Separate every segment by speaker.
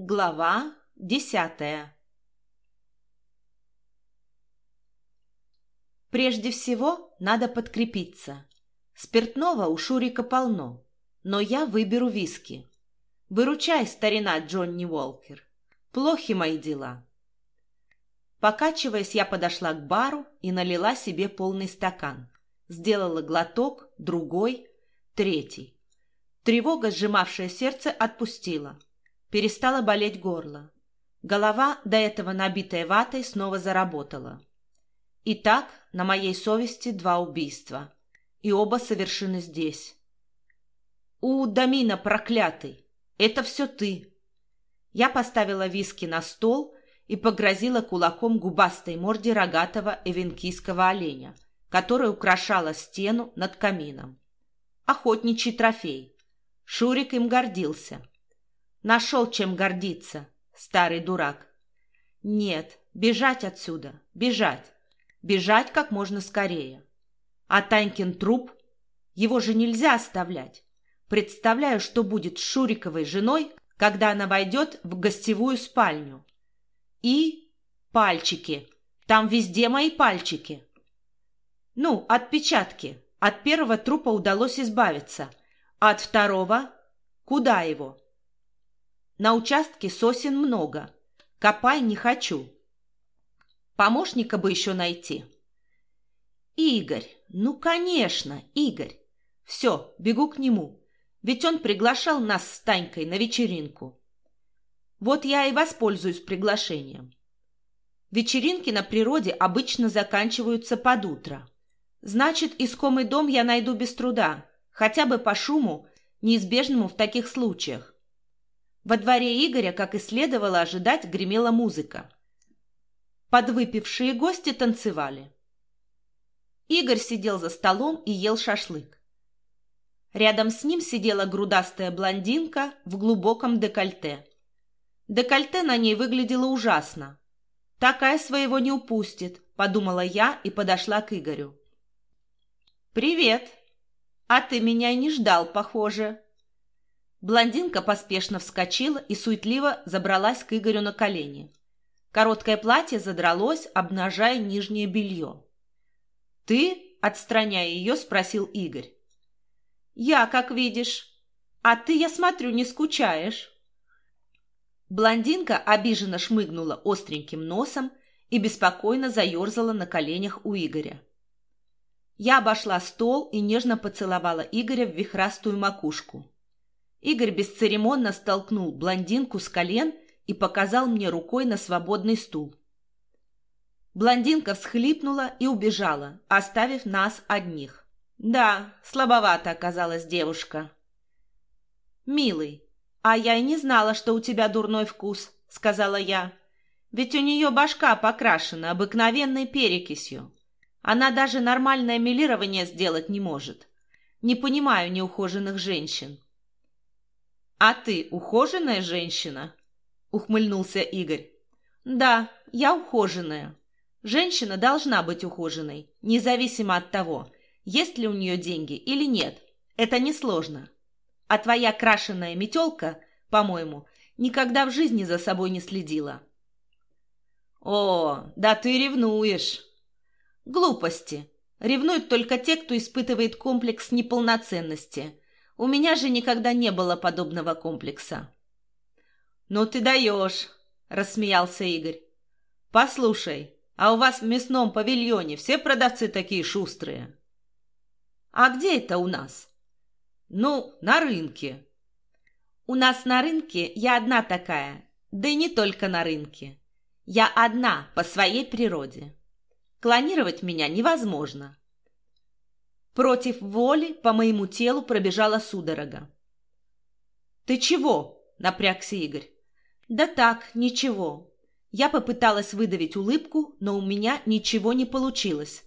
Speaker 1: Глава десятая Прежде всего надо подкрепиться. Спиртного у Шурика полно, но я выберу виски. Выручай, старина Джонни Уолкер. Плохи мои дела. Покачиваясь, я подошла к бару и налила себе полный стакан. Сделала глоток, другой, третий. Тревога, сжимавшая сердце, отпустила. Перестало болеть горло. Голова, до этого набитая ватой, снова заработала. Итак, на моей совести два убийства. И оба совершены здесь. «У, Дамина, проклятый! Это все ты!» Я поставила виски на стол и погрозила кулаком губастой морде рогатого эвенкийского оленя, который украшала стену над камином. Охотничий трофей. Шурик им гордился. Нашел чем гордиться, старый дурак. Нет, бежать отсюда, бежать. Бежать как можно скорее. А Танькин труп, его же нельзя оставлять. Представляю, что будет с Шуриковой женой, когда она войдет в гостевую спальню. И пальчики. Там везде мои пальчики. Ну, отпечатки. От первого трупа удалось избавиться. А от второго? Куда его? На участке сосен много. Копай не хочу. Помощника бы еще найти. Игорь. Ну, конечно, Игорь. Все, бегу к нему. Ведь он приглашал нас с Танькой на вечеринку. Вот я и воспользуюсь приглашением. Вечеринки на природе обычно заканчиваются под утро. Значит, искомый дом я найду без труда, хотя бы по шуму, неизбежному в таких случаях. Во дворе Игоря, как и следовало ожидать, гремела музыка. Подвыпившие гости танцевали. Игорь сидел за столом и ел шашлык. Рядом с ним сидела грудастая блондинка в глубоком декольте. Декольте на ней выглядело ужасно. «Такая своего не упустит», — подумала я и подошла к Игорю. «Привет! А ты меня не ждал, похоже». Блондинка поспешно вскочила и суетливо забралась к Игорю на колени. Короткое платье задралось, обнажая нижнее белье. «Ты?» — отстраняя ее, спросил Игорь. «Я, как видишь. А ты, я смотрю, не скучаешь». Блондинка обиженно шмыгнула остреньким носом и беспокойно заерзала на коленях у Игоря. Я обошла стол и нежно поцеловала Игоря в вихрастую макушку. Игорь бесцеремонно столкнул блондинку с колен и показал мне рукой на свободный стул. Блондинка всхлипнула и убежала, оставив нас одних. Да, слабовато оказалась девушка. «Милый, «А я и не знала, что у тебя дурной вкус», — сказала я. «Ведь у нее башка покрашена обыкновенной перекисью. Она даже нормальное милирование сделать не может. Не понимаю неухоженных женщин». «А ты ухоженная женщина?» — ухмыльнулся Игорь. «Да, я ухоженная. Женщина должна быть ухоженной, независимо от того, есть ли у нее деньги или нет. Это несложно. А твоя крашеная метелка, по-моему, никогда в жизни за собой не следила. О, да ты ревнуешь. Глупости. Ревнуют только те, кто испытывает комплекс неполноценности. У меня же никогда не было подобного комплекса. Ну ты даешь, рассмеялся Игорь. Послушай, а у вас в мясном павильоне все продавцы такие шустрые? А где это у нас? Ну, на рынке. У нас на рынке я одна такая, да и не только на рынке. Я одна по своей природе. Клонировать меня невозможно. Против воли по моему телу пробежала судорога. «Ты чего?» — напрягся Игорь. «Да так, ничего». Я попыталась выдавить улыбку, но у меня ничего не получилось.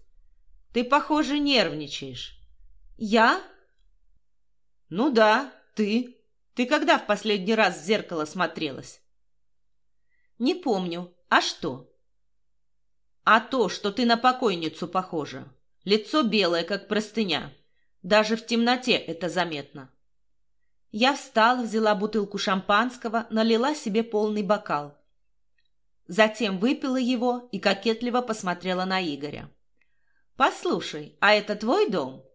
Speaker 1: «Ты, похоже, нервничаешь». «Я?» «Ну да, ты. Ты когда в последний раз в зеркало смотрелась?» «Не помню. А что?» «А то, что ты на покойницу похожа. Лицо белое, как простыня. Даже в темноте это заметно». Я встала, взяла бутылку шампанского, налила себе полный бокал. Затем выпила его и кокетливо посмотрела на Игоря. «Послушай, а это твой дом?»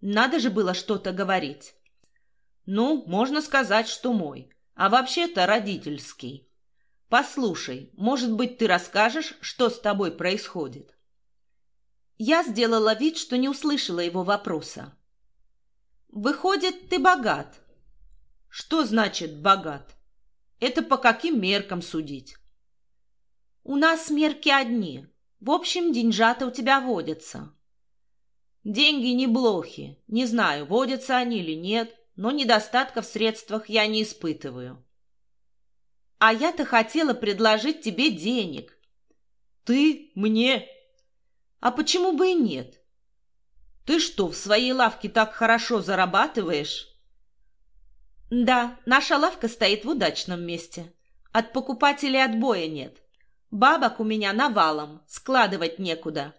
Speaker 1: Надо же было что-то говорить. «Ну, можно сказать, что мой, а вообще-то родительский. Послушай, может быть, ты расскажешь, что с тобой происходит?» Я сделала вид, что не услышала его вопроса. «Выходит, ты богат?» «Что значит «богат»? Это по каким меркам судить?» «У нас мерки одни. В общем, деньжата у тебя водятся». «Деньги не блохи. Не знаю, водятся они или нет, но недостатка в средствах я не испытываю». «А я-то хотела предложить тебе денег». «Ты мне?» «А почему бы и нет? Ты что, в своей лавке так хорошо зарабатываешь? Да, наша лавка стоит в удачном месте. От покупателей отбоя нет. Бабок у меня навалом, складывать некуда.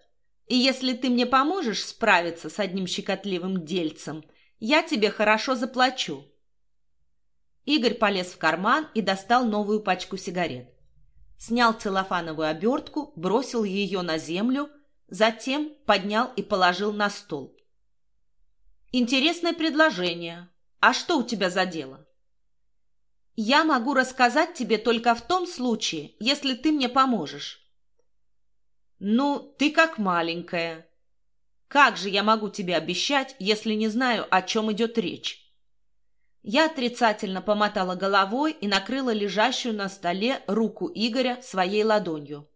Speaker 1: И если ты мне поможешь справиться с одним щекотливым дельцем, я тебе хорошо заплачу. Игорь полез в карман и достал новую пачку сигарет. Снял целлофановую обертку, бросил ее на землю – Затем поднял и положил на стол. «Интересное предложение. А что у тебя за дело?» «Я могу рассказать тебе только в том случае, если ты мне поможешь». «Ну, ты как маленькая. Как же я могу тебе обещать, если не знаю, о чем идет речь?» Я отрицательно помотала головой и накрыла лежащую на столе руку Игоря своей ладонью.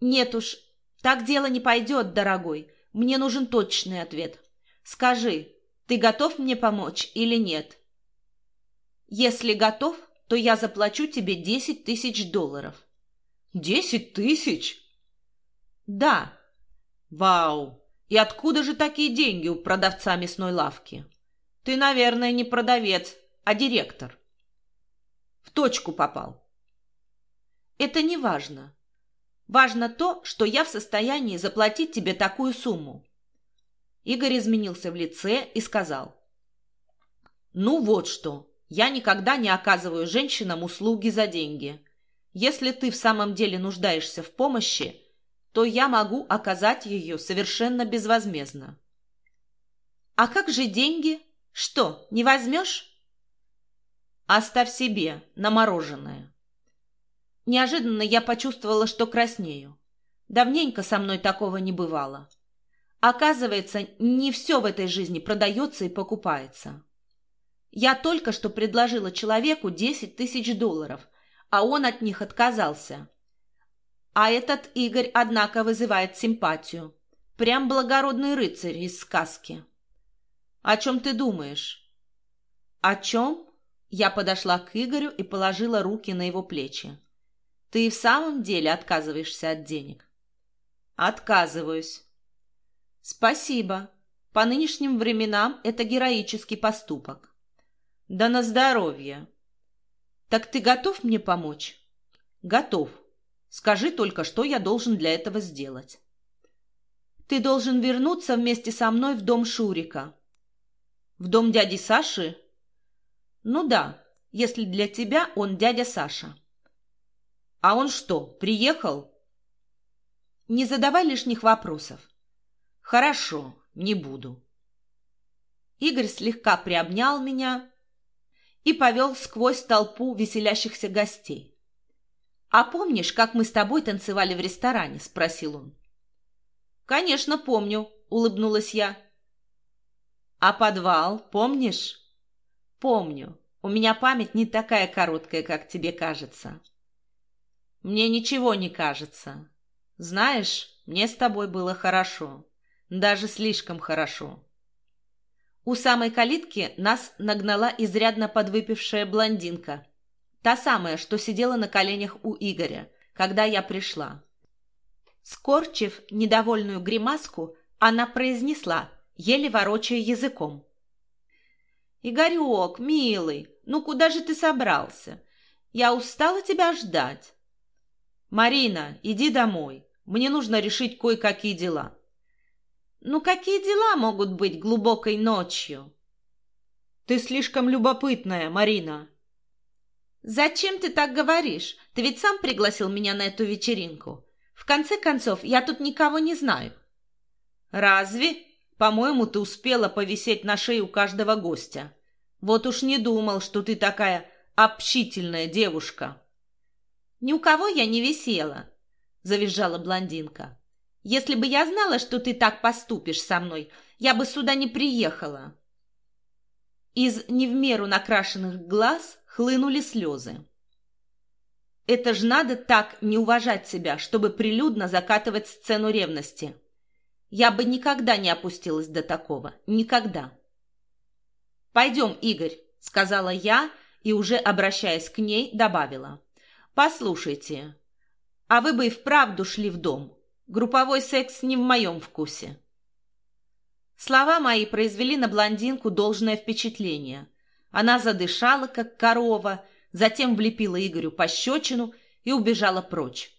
Speaker 1: «Нет уж, так дело не пойдет, дорогой. Мне нужен точный ответ. Скажи, ты готов мне помочь или нет? Если готов, то я заплачу тебе десять тысяч долларов. Десять тысяч? Да. Вау! И откуда же такие деньги у продавца мясной лавки? Ты, наверное, не продавец, а директор. В точку попал. Это не важно. Важно то, что я в состоянии заплатить тебе такую сумму. Игорь изменился в лице и сказал. Ну вот что, я никогда не оказываю женщинам услуги за деньги. Если ты в самом деле нуждаешься в помощи, то я могу оказать ее совершенно безвозмездно. А как же деньги? Что, не возьмешь? Оставь себе на мороженое. Неожиданно я почувствовала, что краснею. Давненько со мной такого не бывало. Оказывается, не все в этой жизни продается и покупается. Я только что предложила человеку 10 тысяч долларов, а он от них отказался. А этот Игорь, однако, вызывает симпатию. Прям благородный рыцарь из сказки. О чем ты думаешь? О чем? Я подошла к Игорю и положила руки на его плечи. Ты в самом деле отказываешься от денег? Отказываюсь. Спасибо. По нынешним временам это героический поступок. Да на здоровье. Так ты готов мне помочь? Готов. Скажи только, что я должен для этого сделать. Ты должен вернуться вместе со мной в дом Шурика. В дом дяди Саши? Ну да, если для тебя он дядя Саша. А он что, приехал? Не задавай лишних вопросов. Хорошо, не буду. Игорь слегка приобнял меня и повел сквозь толпу веселящихся гостей. «А помнишь, как мы с тобой танцевали в ресторане?» – спросил он. «Конечно, помню», – улыбнулась я. «А подвал, помнишь?» «Помню. У меня память не такая короткая, как тебе кажется». Мне ничего не кажется. Знаешь, мне с тобой было хорошо. Даже слишком хорошо. У самой калитки нас нагнала изрядно подвыпившая блондинка. Та самая, что сидела на коленях у Игоря, когда я пришла. Скорчив недовольную гримаску, она произнесла, еле ворочая языком. «Игорек, милый, ну куда же ты собрался? Я устала тебя ждать. «Марина, иди домой. Мне нужно решить кое-какие дела». «Ну какие дела могут быть глубокой ночью?» Ты слишком любопытная, Марина.
Speaker 2: Зачем ты так говоришь? Ты ведь сам пригласил меня на эту вечеринку. В конце концов, я тут никого не знаю.
Speaker 1: Разве? По-моему, ты успела повисеть на шее у каждого гостя. Вот уж не думал, что ты такая общительная девушка.
Speaker 2: Ни у кого я не висела, завизжала блондинка. Если бы я знала, что ты так поступишь со мной, я бы сюда не приехала. Из не в меру накрашенных глаз хлынули слезы. Это ж надо так не уважать себя, чтобы прилюдно закатывать сцену ревности. Я бы никогда не опустилась до такого. Никогда. «Пойдем, Игорь», — сказала я и, уже обращаясь к ней, добавила. «Послушайте, а вы бы и вправду шли в дом. Групповой секс не в моем вкусе». Слова мои произвели на блондинку должное впечатление. Она задышала, как корова, затем влепила Игорю пощечину и убежала прочь.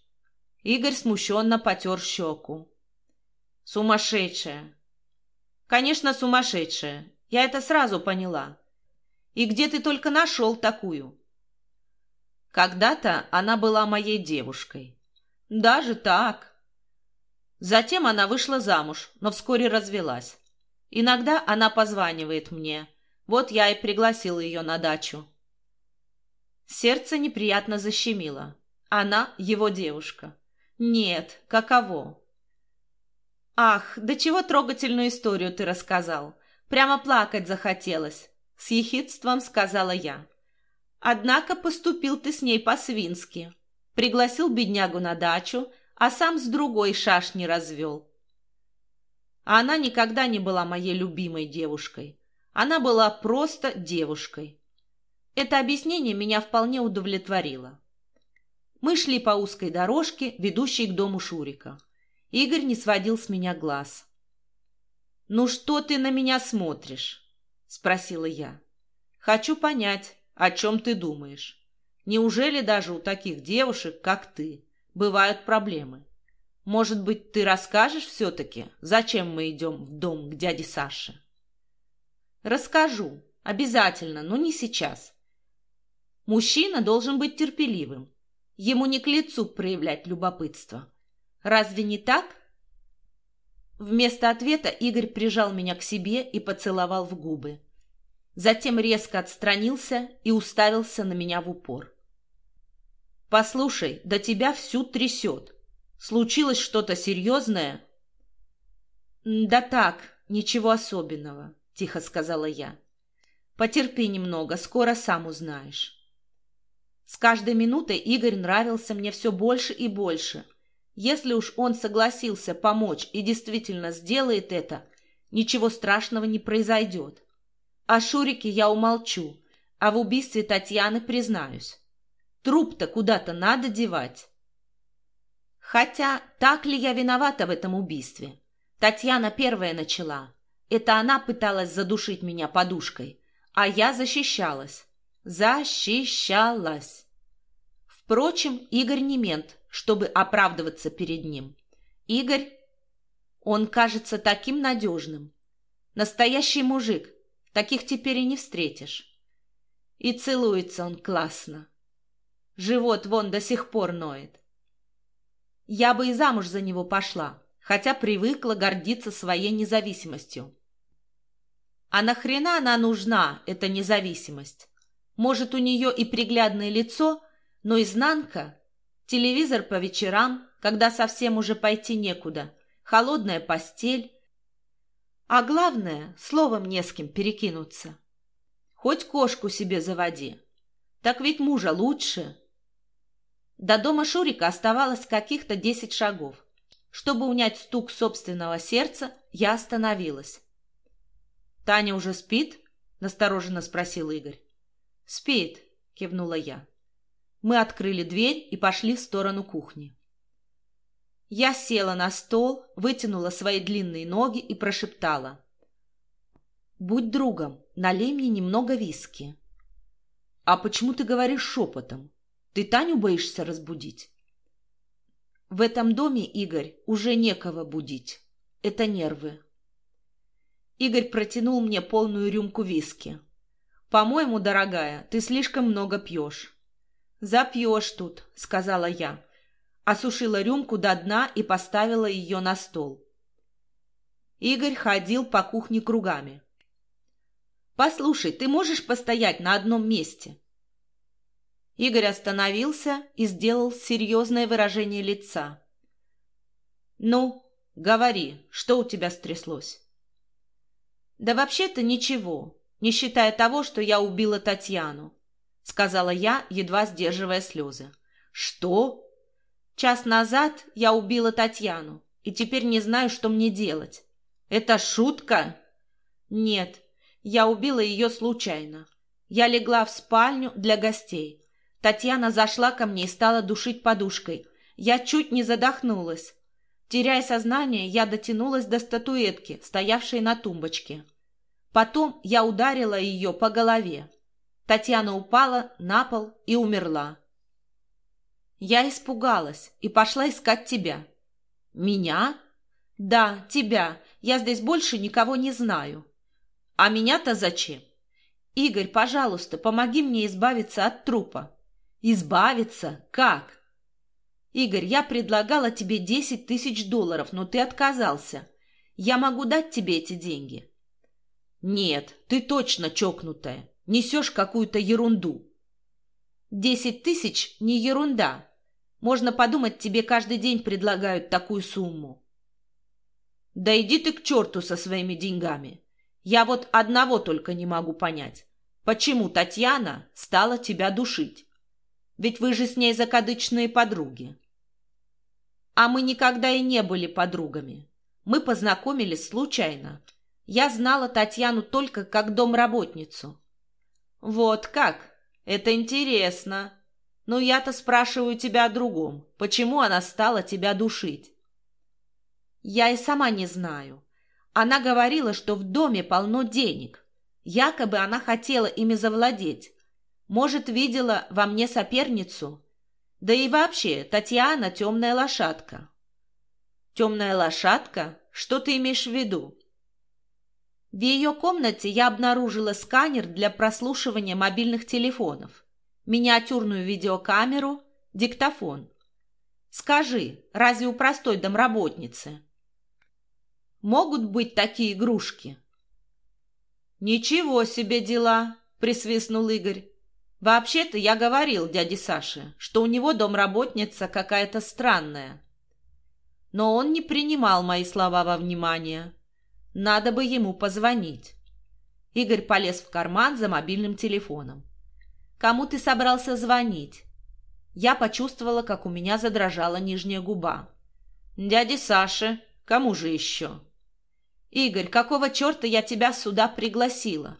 Speaker 2: Игорь смущенно потер щеку. «Сумасшедшая!» «Конечно, сумасшедшая. Я это сразу поняла. И где ты только нашел такую?» Когда-то она была моей девушкой. Даже так. Затем она вышла замуж, но вскоре развелась. Иногда она позванивает мне. Вот я и пригласил ее на дачу. Сердце неприятно защемило. Она его девушка. Нет, каково? Ах, да чего трогательную историю ты рассказал. Прямо плакать захотелось. С ехидством сказала я. Однако поступил ты с ней по-свински. Пригласил беднягу на дачу, а сам с другой шашни развел. А она никогда не была моей любимой девушкой. Она была просто девушкой. Это объяснение меня вполне удовлетворило. Мы шли по узкой дорожке, ведущей к дому Шурика. Игорь не сводил с меня глаз. «Ну что ты на меня смотришь?» — спросила я. «Хочу понять, о чем ты думаешь. Неужели даже у таких девушек, как ты, бывают проблемы? Может быть, ты расскажешь все-таки, зачем мы идем в дом к дяде Саше?» «Расскажу. Обязательно, но не сейчас. Мужчина должен быть терпеливым. Ему не к лицу проявлять любопытство. Разве не так? Вместо ответа Игорь прижал меня к себе и поцеловал в губы. Затем резко отстранился и уставился на меня в упор. «Послушай, да тебя всю трясет. Случилось что-то серьезное?» «Да так, ничего особенного», — тихо сказала я. «Потерпи немного, скоро сам узнаешь». С каждой минутой Игорь нравился мне все больше и больше. Если уж он согласился помочь и действительно сделает это, ничего страшного не произойдет. О Шурике я умолчу, а в убийстве Татьяны признаюсь. Труп-то куда-то надо девать. Хотя, так ли я виновата в этом убийстве? Татьяна первая начала. Это она пыталась задушить меня подушкой, а я защищалась. Защищалась. Впрочем, Игорь не мент, чтобы оправдываться перед ним. Игорь, он кажется таким надежным. Настоящий мужик, таких теперь и не встретишь. И целуется он классно. Живот вон до сих пор ноет. Я бы и замуж за него пошла, хотя привыкла гордиться своей независимостью. А нахрена она нужна, эта независимость? Может, у нее и приглядное лицо, но изнанка — телевизор по вечерам, когда совсем уже пойти некуда, холодная постель. А главное, словом не с кем перекинуться. Хоть кошку себе заводи. Так ведь мужа лучше. До дома Шурика оставалось каких-то десять шагов. Чтобы унять стук собственного сердца, я остановилась. «Таня уже спит?» — настороженно спросил Игорь. «Спит», — кивнула я. Мы открыли дверь и пошли в сторону кухни. Я села на стол, вытянула свои длинные ноги и прошептала. «Будь другом, налей мне немного виски». «А почему ты говоришь шепотом? Ты Таню боишься разбудить?» «В этом доме, Игорь, уже некого будить. Это нервы». Игорь протянул мне полную рюмку виски. По-моему, дорогая, ты слишком много пьешь. Запьешь тут, сказала я. Осушила рюмку до дна и поставила ее на стол. Игорь ходил по кухне кругами. «Послушай, ты можешь постоять на одном месте?» Игорь остановился и сделал серьезное выражение лица. «Ну, говори, что у тебя стряслось?» «Да вообще-то ничего, не считая того, что я убила Татьяну», сказала я, едва сдерживая слезы. «Что?» «Час назад я убила Татьяну, и теперь не знаю, что мне делать». «Это шутка?» «Нет, я убила ее случайно. Я легла в спальню для гостей. Татьяна зашла ко мне и стала душить подушкой. Я чуть не задохнулась. Теряя сознание, я дотянулась до статуэтки, стоявшей на тумбочке. Потом я ударила ее по голове. Татьяна упала на пол и умерла. Я испугалась и пошла искать тебя. Меня? Да, тебя. Я здесь больше никого не знаю. А меня-то зачем? Игорь, пожалуйста, помоги мне избавиться от трупа. Избавиться? Как? Игорь, я предлагала тебе десять тысяч долларов, но ты отказался. Я могу дать тебе эти деньги. Нет, ты точно чокнутая. Несешь какую-то ерунду. Десять тысяч не ерунда. Можно подумать, тебе каждый день предлагают такую сумму. Да иди ты к черту со своими деньгами. Я вот одного только не могу понять. Почему Татьяна стала тебя душить? Ведь вы же с ней закадычные подруги. А мы никогда и не были подругами. Мы познакомились случайно. Я знала Татьяну только как домработницу. Вот как? Это интересно. Но я-то спрашиваю тебя о другом. Почему она стала тебя душить? Я и сама не знаю. Она говорила, что в доме полно денег. Якобы она хотела ими завладеть. Может, видела во мне соперницу? Да и вообще, Татьяна — темная лошадка. Темная лошадка? Что ты имеешь в виду? В ее комнате я обнаружила сканер для прослушивания мобильных телефонов, миниатюрную видеокамеру, диктофон. Скажи, разве у простой домработницы могут быть такие игрушки? Ничего себе дела, присвистнул Игорь. Вообще-то я говорил дяде Саше, что у него домработница какая-то странная. Но он не принимал мои слова во внимание. Надо бы ему позвонить. Игорь полез в карман за мобильным телефоном. «Кому ты собрался звонить?» Я почувствовала, как у меня задрожала нижняя губа. «Дяде Саше. Кому же еще?» «Игорь, какого черта я тебя сюда пригласила?»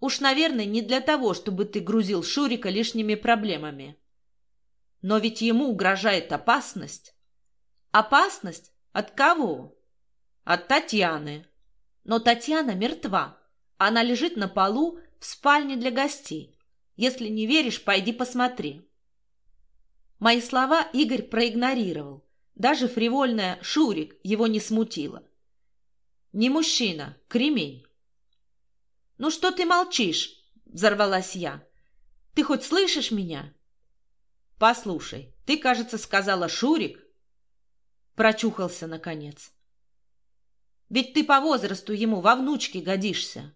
Speaker 2: Уж, наверное, не для того, чтобы ты грузил Шурика лишними проблемами. Но ведь ему угрожает опасность. Опасность? От кого? От Татьяны. Но Татьяна мертва. Она лежит на полу в спальне для гостей. Если не веришь, пойди посмотри. Мои слова Игорь проигнорировал. Даже фривольная «Шурик» его не смутило. Не мужчина, кремень. «Ну что ты молчишь?» — взорвалась я. «Ты хоть слышишь меня?» «Послушай, ты, кажется, сказала Шурик?» Прочухался, наконец. «Ведь ты по возрасту ему во внучке годишься.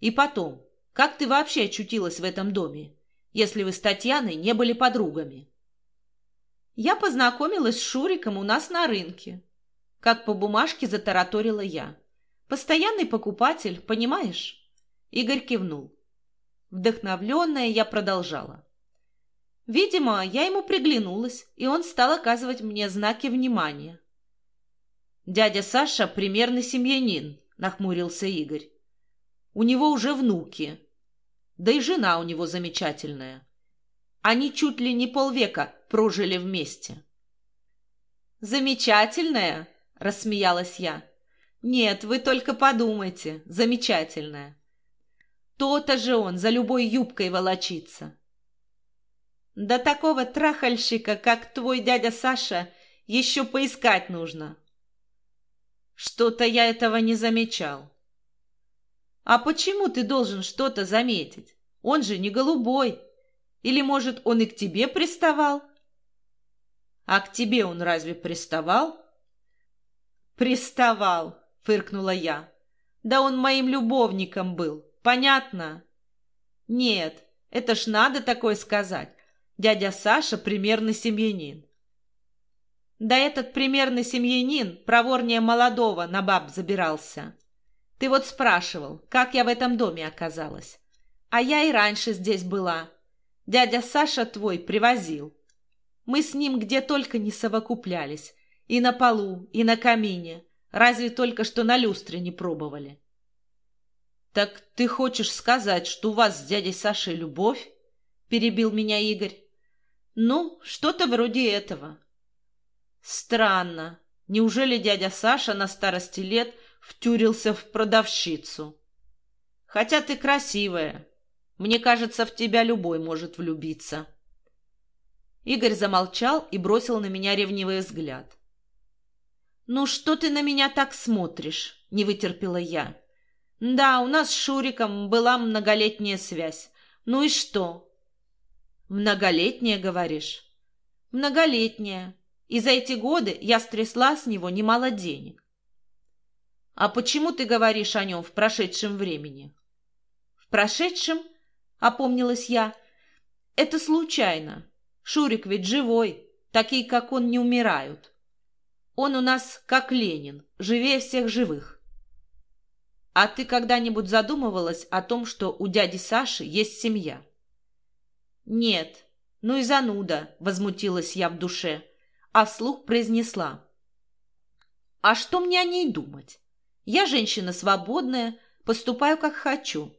Speaker 2: И потом, как ты вообще очутилась в этом доме, если вы с Татьяной не были подругами?» Я познакомилась с Шуриком у нас на рынке. Как по бумажке затараторила я. Постоянный покупатель, понимаешь? Игорь кивнул. Вдохновленная я продолжала. Видимо, я ему приглянулась, и он стал оказывать мне знаки внимания. «Дядя Саша примерный семьянин», — нахмурился Игорь. «У него уже внуки. Да и жена у него замечательная. Они чуть ли не полвека прожили вместе». «Замечательная?» — рассмеялась я. «Нет, вы только подумайте, замечательная. То-то же он за любой юбкой волочится. Да такого трахальщика, как твой дядя Саша, еще поискать нужно. Что-то я этого не замечал. А почему ты должен что-то заметить? Он же не голубой. Или, может, он и к тебе приставал? А к тебе он разве приставал? Приставал, фыркнула я. Да он моим любовником был, понятно? Нет, это ж надо такое сказать. Дядя Саша примерный семьянин. Да этот примерный семьянин проворнее молодого на баб забирался. Ты вот спрашивал, как я в этом доме оказалась. А я и раньше здесь была. Дядя Саша твой привозил. Мы с ним где только не совокуплялись. И на полу, и на камине. Разве только что на люстре не пробовали. «Так ты хочешь сказать, что у вас с дядей Сашей любовь?» — перебил меня Игорь. «Ну, что-то вроде этого». «Странно. Неужели дядя Саша на старости лет втюрился в продавщицу? Хотя ты красивая. Мне кажется, в тебя любой может влюбиться». Игорь замолчал и бросил на меня ревнивый взгляд. «Ну что ты на меня так смотришь?» — не вытерпела я. «Да, у нас с Шуриком была многолетняя связь. Ну и что?» «Многолетняя, говоришь?» «Многолетняя. И за эти годы я стрясла с него немало денег». «А почему ты говоришь о нем в прошедшем времени?» «В прошедшем?» — опомнилась я. «Это случайно. Шурик ведь живой. Такие, как он, не умирают. Он у нас как Ленин, живее всех живых. А ты когда-нибудь задумывалась о том, что у дяди Саши есть семья? Нет. Ну и зануда, возмутилась я в душе, а вслух произнесла. А что мне о ней думать? Я женщина свободная, поступаю как хочу.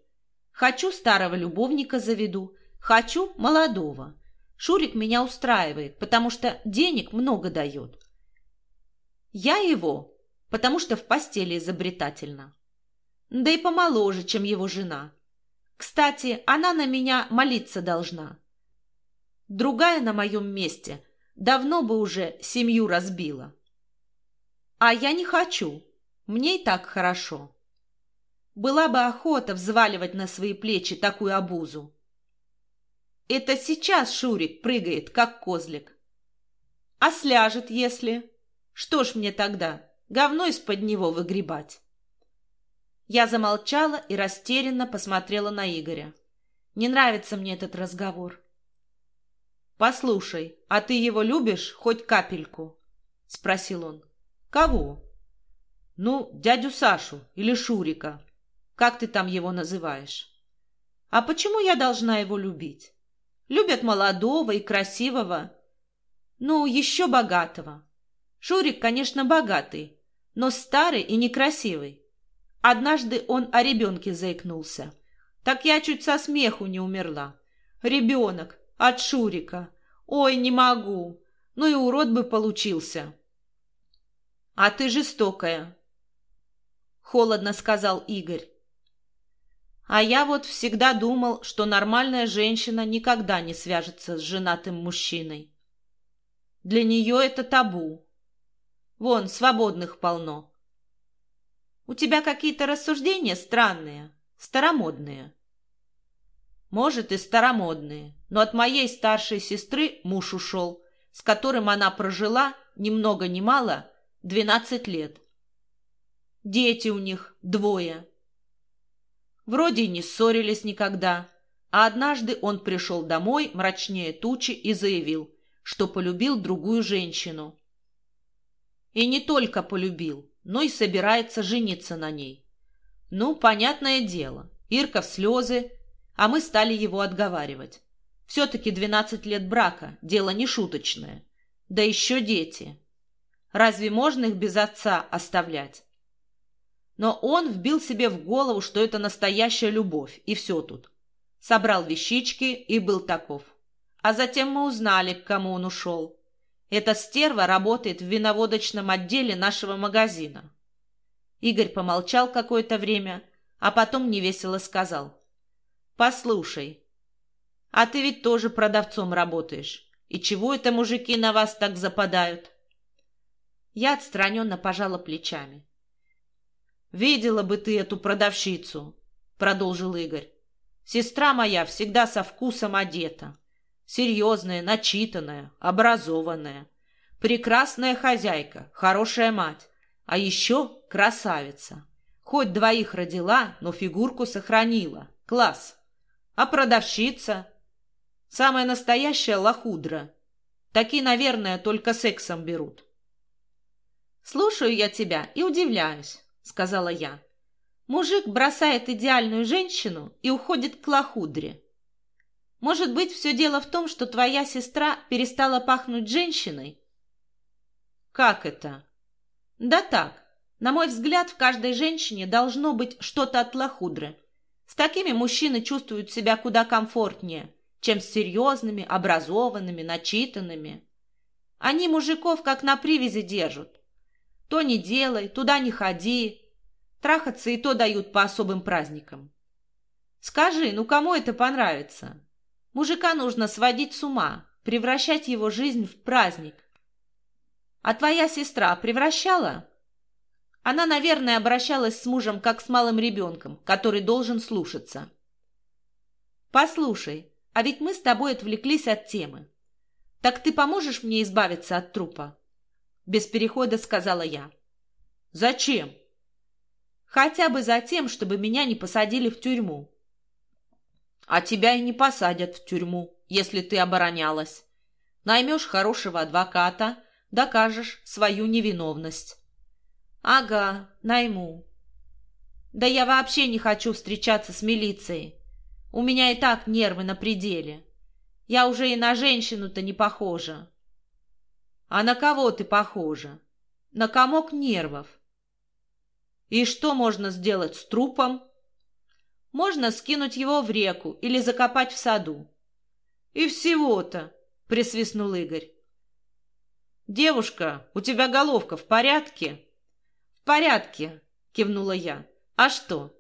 Speaker 2: Хочу старого любовника заведу, хочу молодого. Шурик меня устраивает, потому что денег много дает. Я его, потому что в постели изобретательно да и помоложе, чем его жена. Кстати, она на меня молиться должна. Другая на моем месте давно бы уже семью разбила. А я не хочу. Мне и так хорошо. Была бы охота взваливать на свои плечи такую обузу. Это сейчас Шурик прыгает, как козлик. А сляжет, если... Что ж мне тогда, говно из-под него выгребать? Я замолчала и растерянно посмотрела на Игоря. Не нравится мне этот разговор. «Послушай, а ты его любишь хоть капельку?» — спросил он. «Кого?» «Ну, дядю Сашу или Шурика. Как ты там его называешь?» «А почему я должна его любить? Любят молодого и красивого. Ну, еще богатого. Шурик, конечно, богатый, но старый и некрасивый. Однажды он о ребенке заикнулся. Так я чуть со смеху не умерла. Ребенок от Шурика. Ой, не могу. Ну и урод бы получился. А ты жестокая. Холодно сказал Игорь. А я вот всегда думал, что нормальная женщина никогда не свяжется с женатым мужчиной. Для нее это табу. Вон, свободных полно. У тебя какие-то рассуждения странные, старомодные. Может, и старомодные, но от моей старшей сестры муж ушел, с которым она прожила ни много ни мало двенадцать лет. Дети у них двое. Вроде не ссорились никогда, а однажды он пришел домой мрачнее тучи и заявил, что полюбил другую женщину. И не только полюбил, но и собирается жениться на ней. Ну, понятное дело, Ирка в слезы, а мы стали его отговаривать. Все-таки двенадцать лет брака, дело не шуточное. Да еще дети. Разве можно их без отца оставлять? Но он вбил себе в голову, что это настоящая любовь, и все тут. Собрал вещички и был таков. А затем мы узнали, к кому он ушел. Эта стерва работает в виноводочном отделе нашего магазина. Игорь помолчал какое-то время, а потом невесело сказал. «Послушай, а ты ведь тоже продавцом работаешь. И чего это мужики на вас так западают?» Я отстраненно пожала плечами. «Видела бы ты эту продавщицу», — продолжил Игорь. Сестра моя всегда со вкусом одета. Серьезная, начитанная, образованная. Прекрасная хозяйка, хорошая мать. А еще красавица. Хоть двоих родила, но фигурку сохранила. Класс. А продавщица? Самая настоящая лохудра. Такие, наверное, только сексом берут.
Speaker 1: «Слушаю я тебя и удивляюсь», — сказала я. Мужик бросает идеальную женщину и уходит к лохудре. Может быть, все дело в том, что твоя сестра перестала пахнуть женщиной?
Speaker 2: Как это?
Speaker 1: Да так. На мой взгляд, в каждой женщине должно быть что-то от лохудры. Такими мужчины чувствуют себя куда комфортнее, чем с серьезными, образованными, начитанными. Они мужиков как на привязи держат. То не делай, туда не ходи, Трахаться и то дают по особым праздникам. Скажи, ну кому это понравится? Мужика нужно сводить с ума, превращать его жизнь в праздник. А твоя сестра превращала? Она, наверное, обращалась с мужем как с малым ребенком, который должен слушаться. Послушай, а ведь мы с тобой отвлеклись от темы. Так ты поможешь мне избавиться от трупа? Без перехода сказала я.
Speaker 2: Зачем?
Speaker 1: Хотя бы за тем, чтобы меня не посадили в тюрьму.
Speaker 2: А тебя и не посадят в тюрьму, если ты оборонялась. Наймешь хорошего адвоката, докажешь свою невиновность.
Speaker 1: Ага, найму. Да я вообще не хочу встречаться с милицией. У меня и так нервы на пределе. Я уже и на женщину-то не похожа.
Speaker 2: А на кого ты похожа?
Speaker 1: На комок нервов.
Speaker 2: И что можно сделать с трупом?
Speaker 1: Можно скинуть его в реку или закопать в саду.
Speaker 2: И всего-то, присвистнул Игорь. Девушка, у тебя головка в порядке?
Speaker 1: В порядке, кивнула я. А что?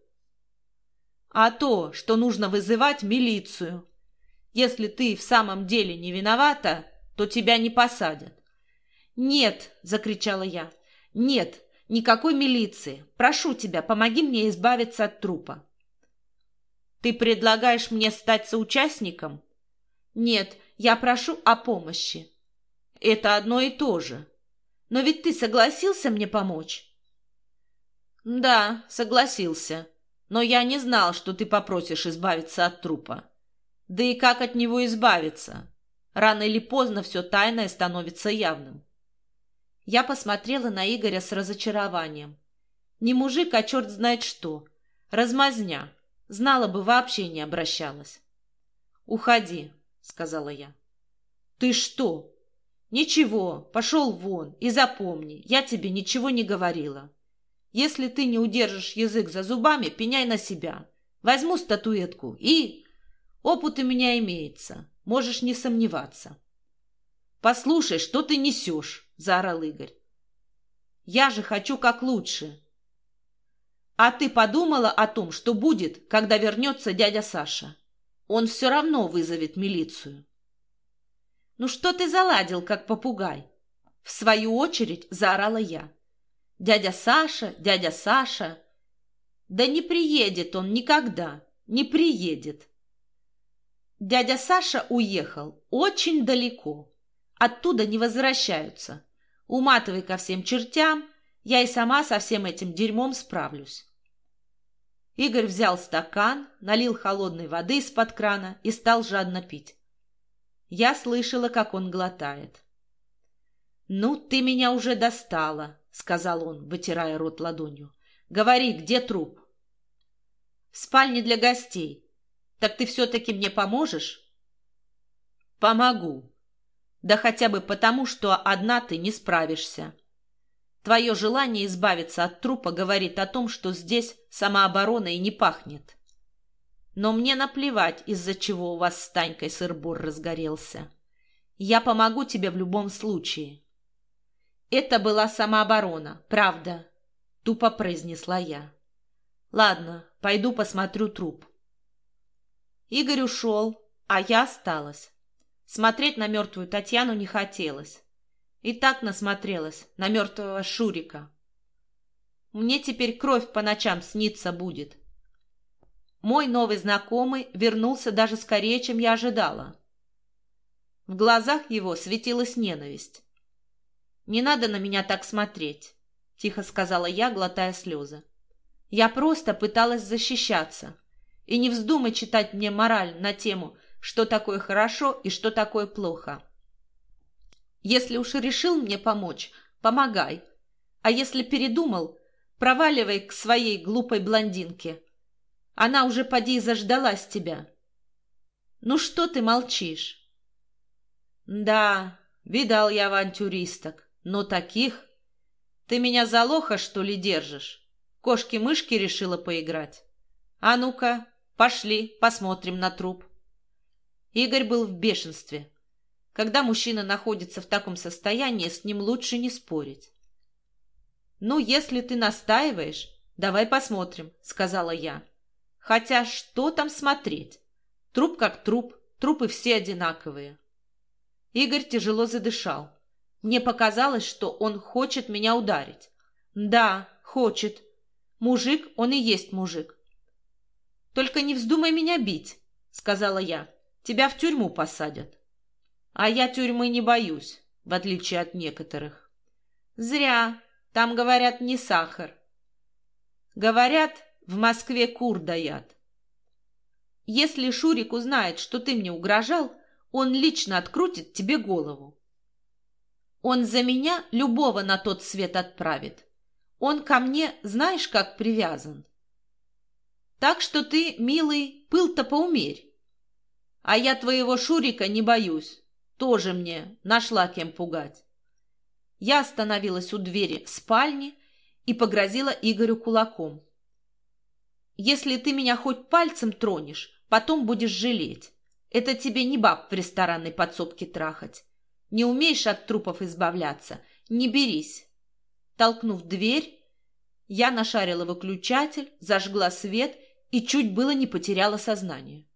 Speaker 2: А то, что нужно вызывать милицию. Если ты в самом деле не виновата, то тебя не посадят.
Speaker 1: Нет, закричала я. Нет, Никакой милиции. Прошу тебя, помоги мне избавиться от трупа.
Speaker 2: Ты предлагаешь мне стать соучастником?
Speaker 1: Нет, я прошу о помощи.
Speaker 2: Это одно и то же.
Speaker 1: Но ведь ты согласился мне помочь?
Speaker 2: Да, согласился. Но я не знал, что ты попросишь избавиться от трупа. Да и как от него избавиться? Рано или поздно все тайное становится явным.
Speaker 1: Я посмотрела на Игоря с разочарованием. Не мужик, а черт знает что. Размазня. Знала бы, вообще не обращалась.
Speaker 2: «Уходи», — сказала я.
Speaker 1: «Ты что?» «Ничего, пошел вон и запомни, я тебе ничего не говорила. Если ты не удержишь язык за зубами, пеняй на себя. Возьму статуэтку и... Опыт у меня имеется, можешь не сомневаться».
Speaker 2: «Послушай, что ты несешь?» заорал Игорь. «Я же хочу как лучше!» «А ты подумала о том, что будет, когда вернется дядя Саша? Он все равно вызовет милицию».
Speaker 1: «Ну что ты заладил, как попугай?» В свою очередь заорала я. «Дядя Саша, дядя Саша!» «Да не приедет он никогда, не приедет!» Дядя Саша уехал очень далеко. Оттуда не возвращаются. Уматывай ко всем чертям, я и сама со всем этим дерьмом справлюсь. Игорь взял стакан, налил холодной воды из-под крана и стал жадно пить. Я слышала, как он глотает. «Ну, ты меня уже достала», — сказал он, вытирая рот ладонью. «Говори, где труп?» «В спальне для гостей. Так ты все-таки мне поможешь?»
Speaker 2: «Помогу», да хотя бы потому, что одна ты не справишься. Твое желание избавиться от трупа говорит о том, что здесь самооборона и не пахнет. Но мне наплевать, из-за чего у вас с Танькой сыр-бор разгорелся. Я помогу тебе в любом случае.
Speaker 1: Это была самооборона, правда, тупо произнесла я. Ладно, пойду посмотрю труп. Игорь ушел, а я осталась. Смотреть на мертвую Татьяну не хотелось. И так насмотрелась на мертвого Шурика. Мне теперь кровь по ночам снится будет.
Speaker 2: Мой новый знакомый вернулся даже скорее, чем я ожидала. В глазах его светилась ненависть. «Не надо на меня так смотреть», — тихо сказала я, глотая слезы. «Я просто пыталась защищаться. И не вздумай читать мне мораль на тему, что такое хорошо и что такое плохо. Если уж решил мне помочь, помогай. А если передумал, проваливай к своей глупой блондинке. Она уже поди заждалась тебя. Ну что ты молчишь? Да, видал я авантюристок, но таких... Ты меня за лоха, что ли, держишь? Кошки-мышки решила поиграть? А ну-ка, пошли, посмотрим на труп. Игорь был в бешенстве. Когда мужчина находится в таком состоянии, с ним лучше не спорить. «Ну, если ты настаиваешь, давай посмотрим», — сказала я. «Хотя что там смотреть? Труп как труп, трупы все одинаковые». Игорь тяжело задышал. Мне показалось, что он хочет меня ударить. «Да, хочет. Мужик, он и есть мужик». «Только не вздумай меня бить», — сказала я. «Тебя в тюрьму посадят». А я тюрьмы не боюсь, в отличие от некоторых. Зря. Там, говорят, не сахар. Говорят, в Москве кур даят. Если Шурик узнает, что ты мне угрожал, он лично открутит тебе голову. Он за меня любого на тот свет отправит. Он ко мне знаешь, как привязан. Так что ты, милый, пыл-то поумерь. А я твоего Шурика не боюсь. Тоже мне нашла кем пугать. Я остановилась у двери спальни и погрозила Игорю кулаком. «Если ты меня хоть пальцем тронешь, потом будешь жалеть. Это тебе не баб в ресторанной подсобке трахать. Не умеешь от трупов избавляться, не берись». Толкнув дверь, я нашарила выключатель, зажгла свет и чуть было не потеряла сознание.